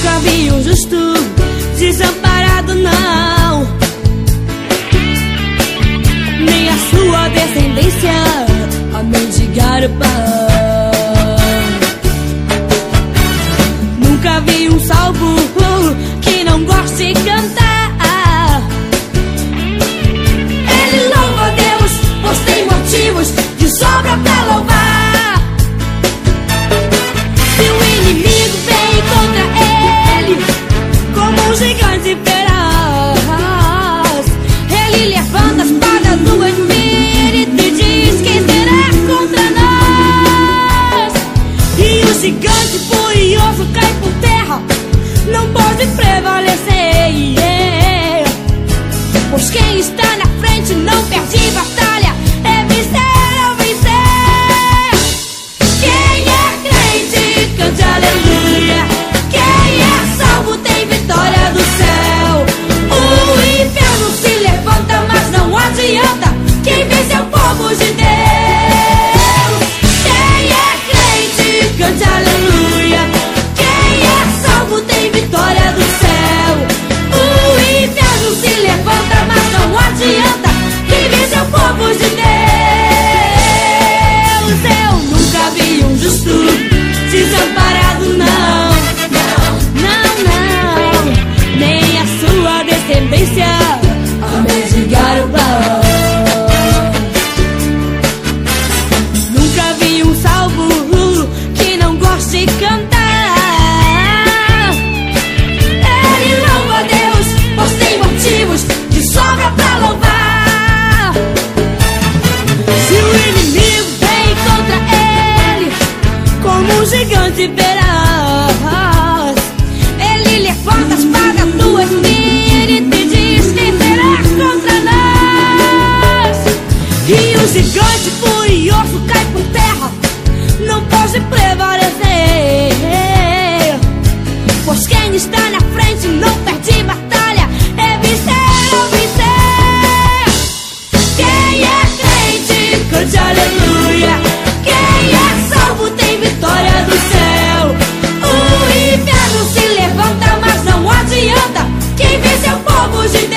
Nunca vi um justo desamparado, não. Nem a sua descendência a mendigar o pão. Nunca vi um salvo que não goste de cantar. Ele louva Deus, pois tem motivos de sobra pra louvar. Se o inimigo vem contra como um gigante aleluia. Quem é salvo tem vitória do céu. O inferno se levanta, mas não adianta. Vence é o povo de Deus. Eu nunca vi um justo desamparado, não. Não, não, nem a sua descendência Ele levanta as pagas tua espinha, ele te diz quem terás contra nós. E o gigante furioso cai por terra, não pode prevalecer. corpo